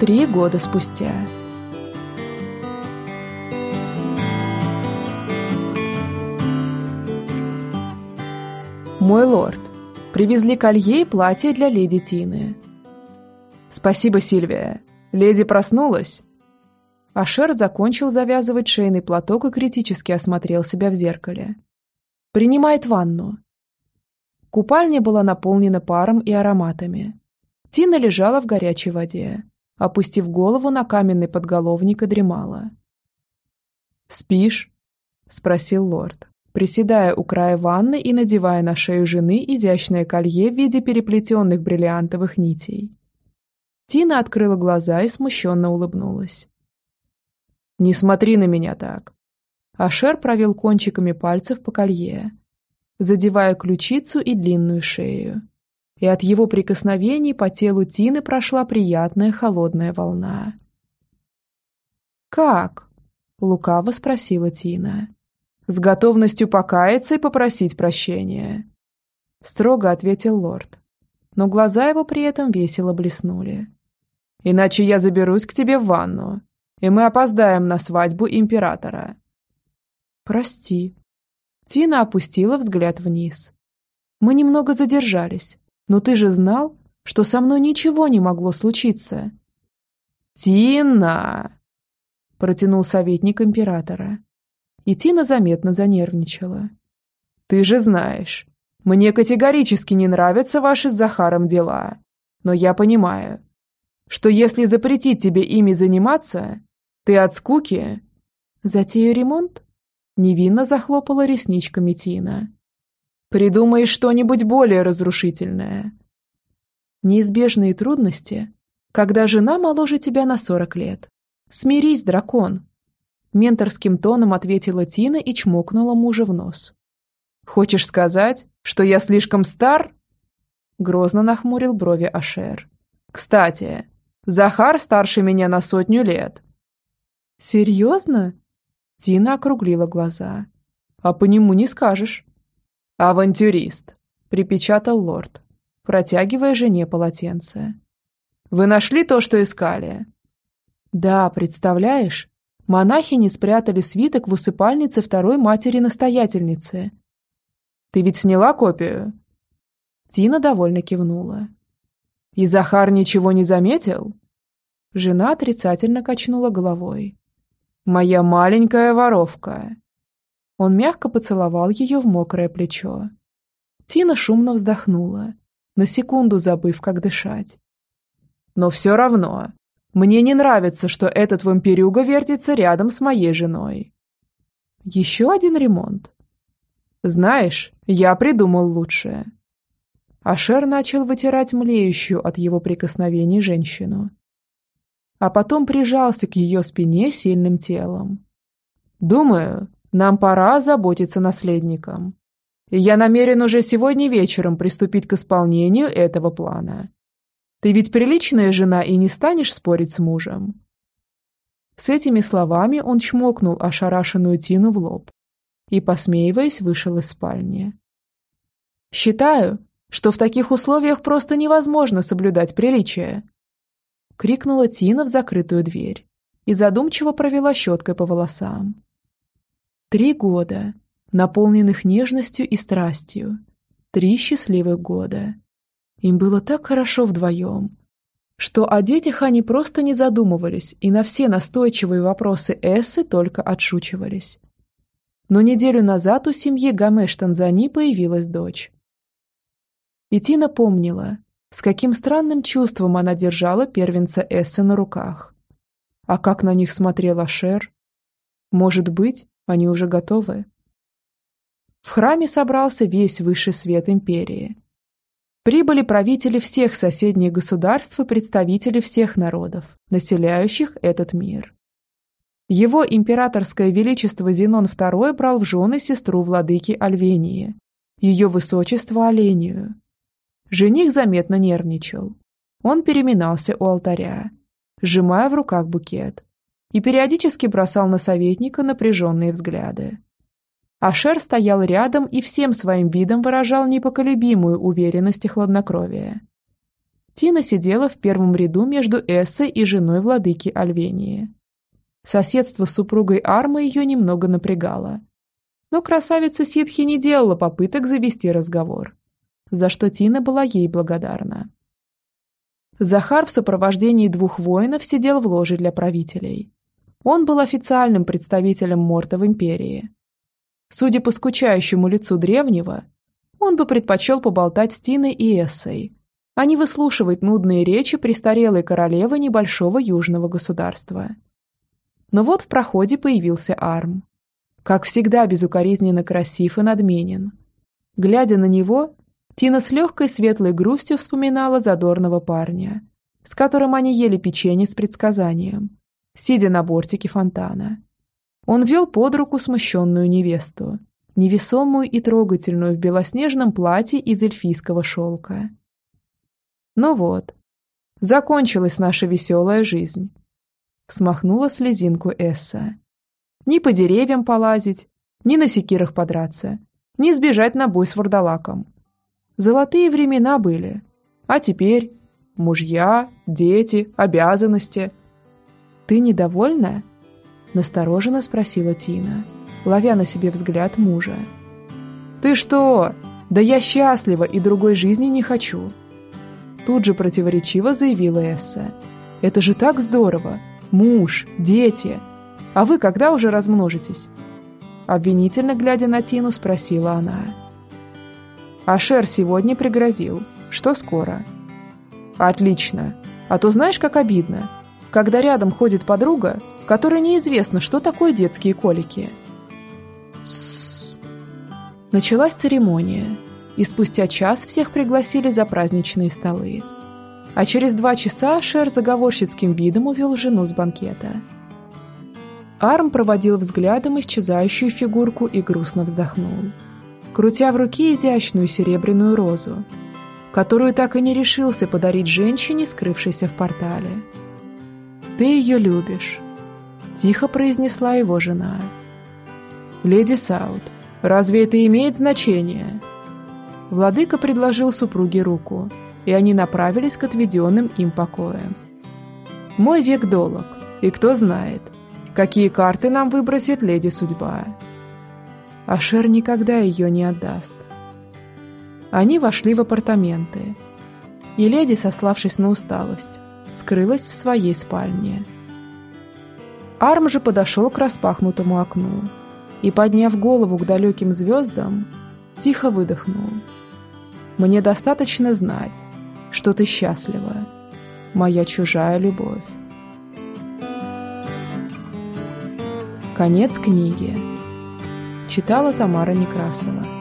Три года спустя. «Мой лорд, привезли колье и платье для леди Тины». «Спасибо, Сильвия. Леди проснулась?» Ашер закончил завязывать шейный платок и критически осмотрел себя в зеркале. «Принимает ванну». Купальня была наполнена паром и ароматами. Тина лежала в горячей воде, опустив голову на каменный подголовник и дремала. «Спишь?» – спросил лорд, приседая у края ванны и надевая на шею жены изящное колье в виде переплетенных бриллиантовых нитей. Тина открыла глаза и смущенно улыбнулась. «Не смотри на меня так». Ашер провел кончиками пальцев по колье, задевая ключицу и длинную шею. И от его прикосновений по телу Тины прошла приятная холодная волна. «Как?» – лукаво спросила Тина. «С готовностью покаяться и попросить прощения», – строго ответил лорд. Но глаза его при этом весело блеснули. «Иначе я заберусь к тебе в ванну, и мы опоздаем на свадьбу императора». «Прости». Тина опустила взгляд вниз. «Мы немного задержались, но ты же знал, что со мной ничего не могло случиться». «Тина!» – протянул советник императора. И Тина заметно занервничала. «Ты же знаешь, мне категорически не нравятся ваши с Захаром дела. Но я понимаю, что если запретить тебе ими заниматься, ты от скуки...» «Затею ремонт?» Невинно захлопала ресничками Тина. «Придумай что-нибудь более разрушительное». Неизбежные трудности, когда жена моложе тебя на сорок лет. Смирись, дракон. Менторским тоном ответила Тина и чмокнула мужа в нос. «Хочешь сказать, что я слишком стар?» Грозно нахмурил брови Ашер. «Кстати, Захар старше меня на сотню лет». «Серьезно?» Тина округлила глаза. «А по нему не скажешь». «Авантюрист», — припечатал лорд, протягивая жене полотенце. «Вы нашли то, что искали?» «Да, представляешь, монахини спрятали свиток в усыпальнице второй матери-настоятельницы. Ты ведь сняла копию?» Тина довольно кивнула. «И Захар ничего не заметил?» Жена отрицательно качнула головой. «Моя маленькая воровка!» Он мягко поцеловал ее в мокрое плечо. Тина шумно вздохнула, на секунду забыв, как дышать. «Но все равно, мне не нравится, что этот вампирюга вертится рядом с моей женой». «Еще один ремонт?» «Знаешь, я придумал лучшее». Ашер начал вытирать млеющую от его прикосновений женщину а потом прижался к ее спине сильным телом. «Думаю, нам пора заботиться наследником. И я намерен уже сегодня вечером приступить к исполнению этого плана. Ты ведь приличная жена и не станешь спорить с мужем». С этими словами он чмокнул ошарашенную Тину в лоб и, посмеиваясь, вышел из спальни. «Считаю, что в таких условиях просто невозможно соблюдать приличие», крикнула Тина в закрытую дверь и задумчиво провела щеткой по волосам. Три года, наполненных нежностью и страстью. Три счастливых года. Им было так хорошо вдвоем, что о детях они просто не задумывались и на все настойчивые вопросы Эссы только отшучивались. Но неделю назад у семьи Гамеш-Танзани появилась дочь. И Тина помнила, с каким странным чувством она держала первенца Эссы на руках. А как на них смотрела Шер? Может быть, они уже готовы? В храме собрался весь высший свет империи. Прибыли правители всех соседних государств и представители всех народов, населяющих этот мир. Его императорское величество Зенон II брал в жены сестру владыки Альвении, ее высочество Олению, Жених заметно нервничал. Он переминался у алтаря, сжимая в руках букет, и периодически бросал на советника напряженные взгляды. Ашер стоял рядом и всем своим видом выражал непоколебимую уверенность и хладнокровие. Тина сидела в первом ряду между Эссой и женой владыки Альвении. Соседство с супругой Армы ее немного напрягало. Но красавица Ситхи не делала попыток завести разговор, за что Тина была ей благодарна. Захар в сопровождении двух воинов сидел в ложе для правителей. Он был официальным представителем Морта в империи. Судя по скучающему лицу древнего, он бы предпочел поболтать с Тиной и Эссой, а не выслушивать нудные речи престарелой королевы небольшого южного государства. Но вот в проходе появился Арм. Как всегда безукоризненно красив и надменен. Глядя на него, Тина с легкой светлой грустью вспоминала задорного парня, с которым они ели печенье с предсказанием, сидя на бортике фонтана. Он вел под руку смущенную невесту, невесомую и трогательную в белоснежном платье из эльфийского шелка. Ну вот, закончилась наша веселая жизнь. Смахнула слезинку Эсса. Ни по деревьям полазить, ни на секирах подраться, ни сбежать на бой с вурдалаком. Золотые времена были. А теперь мужья, дети, обязанности. «Ты недовольна?» – настороженно спросила Тина, ловя на себе взгляд мужа. «Ты что? Да я счастлива и другой жизни не хочу!» Тут же противоречиво заявила Эсса. «Это же так здорово! Муж, дети! А вы когда уже размножитесь?» Обвинительно глядя на Тину, спросила она. А Шер сегодня пригрозил, что скоро. Отлично. А то знаешь, как обидно, когда рядом ходит подруга, которой неизвестно, что такое детские колики. Тссс. Началась церемония, и спустя час всех пригласили за праздничные столы. А через два часа Шер заговорщицким видом увел жену с банкета. Арм проводил взглядом исчезающую фигурку и грустно вздохнул крутя в руке изящную серебряную розу, которую так и не решился подарить женщине, скрывшейся в портале. «Ты ее любишь», – тихо произнесла его жена. «Леди Саут, разве это имеет значение?» Владыка предложил супруге руку, и они направились к отведенным им покоям. «Мой век долог, и кто знает, какие карты нам выбросит леди судьба». Ашер никогда ее не отдаст. Они вошли в апартаменты, и леди, сославшись на усталость, скрылась в своей спальне. Арм же подошел к распахнутому окну и, подняв голову к далеким звездам, тихо выдохнул. «Мне достаточно знать, что ты счастлива, моя чужая любовь». Конец книги. Читала Тамара Некрасова.